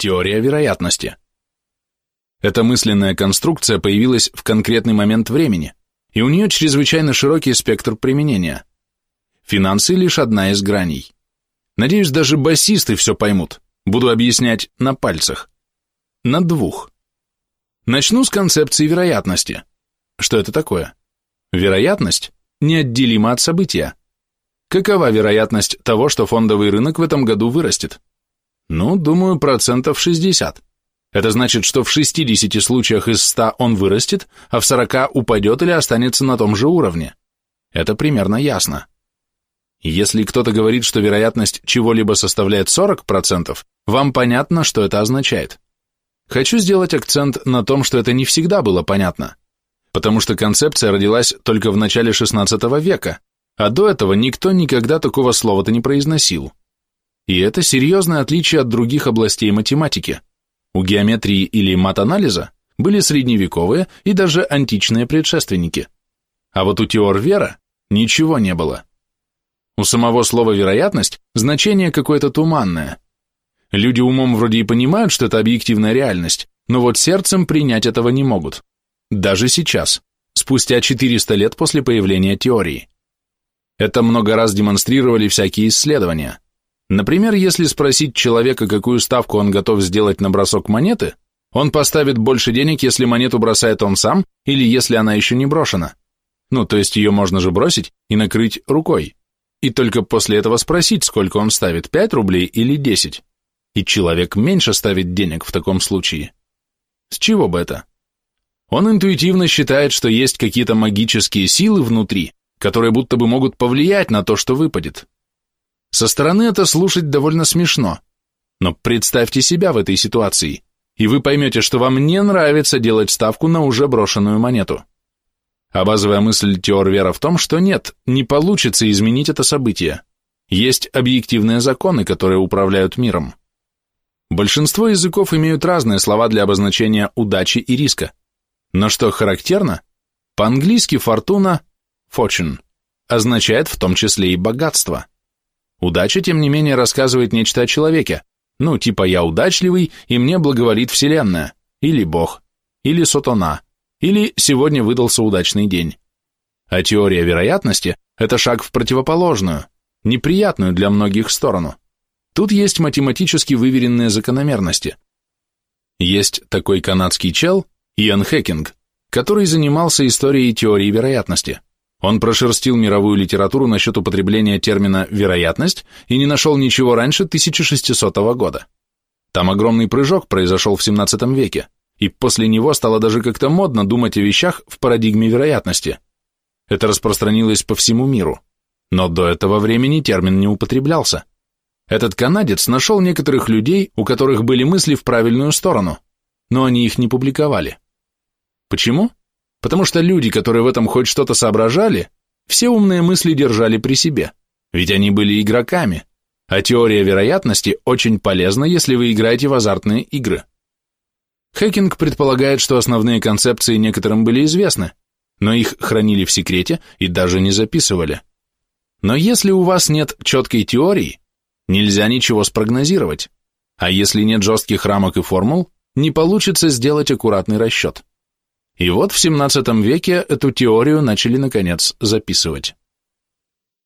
Теория вероятности. Эта мысленная конструкция появилась в конкретный момент времени, и у нее чрезвычайно широкий спектр применения. Финансы – лишь одна из граней. Надеюсь, даже басисты все поймут. Буду объяснять на пальцах. На двух. Начну с концепции вероятности. Что это такое? Вероятность неотделима от события. Какова вероятность того, что фондовый рынок в этом году вырастет? Ну, думаю, процентов 60. Это значит, что в 60 случаях из 100 он вырастет, а в 40 упадет или останется на том же уровне. Это примерно ясно. Если кто-то говорит, что вероятность чего-либо составляет 40%, вам понятно, что это означает. Хочу сделать акцент на том, что это не всегда было понятно, потому что концепция родилась только в начале XVI века, а до этого никто никогда такого слова-то не произносил. И это серьезное отличие от других областей математики. У геометрии или мат-анализа были средневековые и даже античные предшественники. А вот у теор Вера ничего не было. У самого слова «вероятность» значение какое-то туманное. Люди умом вроде и понимают, что это объективная реальность, но вот сердцем принять этого не могут. Даже сейчас, спустя 400 лет после появления теории. Это много раз демонстрировали всякие исследования. Например, если спросить человека, какую ставку он готов сделать на бросок монеты, он поставит больше денег, если монету бросает он сам, или если она еще не брошена. Ну, то есть ее можно же бросить и накрыть рукой. И только после этого спросить, сколько он ставит, 5 рублей или 10. И человек меньше ставит денег в таком случае. С чего бы это? Он интуитивно считает, что есть какие-то магические силы внутри, которые будто бы могут повлиять на то, что выпадет. Со стороны это слушать довольно смешно, но представьте себя в этой ситуации, и вы поймете, что вам не нравится делать ставку на уже брошенную монету. А базовая мысль Теорвера в том, что нет, не получится изменить это событие. Есть объективные законы, которые управляют миром. Большинство языков имеют разные слова для обозначения удачи и риска. Но что характерно, по-английски фортуна – fortune – означает в том числе и богатство. Удача, тем не менее, рассказывает нечто о человеке. Ну, типа я удачливый, и мне благоволит Вселенная, или Бог, или Сатана, или сегодня выдался удачный день. А теория вероятности – это шаг в противоположную, неприятную для многих сторону. Тут есть математически выверенные закономерности. Есть такой канадский чел, Иэн Хекинг, который занимался историей теории вероятности. Он прошерстил мировую литературу насчет употребления термина «вероятность» и не нашел ничего раньше 1600 года. Там огромный прыжок произошел в 17 веке, и после него стало даже как-то модно думать о вещах в парадигме вероятности. Это распространилось по всему миру. Но до этого времени термин не употреблялся. Этот канадец нашел некоторых людей, у которых были мысли в правильную сторону, но они их не публиковали. Почему? Потому что люди, которые в этом хоть что-то соображали, все умные мысли держали при себе, ведь они были игроками, а теория вероятности очень полезна, если вы играете в азартные игры. Хекинг предполагает, что основные концепции некоторым были известны, но их хранили в секрете и даже не записывали. Но если у вас нет четкой теории, нельзя ничего спрогнозировать, а если нет жестких рамок и формул, не получится сделать аккуратный расчет. И вот в 17 веке эту теорию начали, наконец, записывать.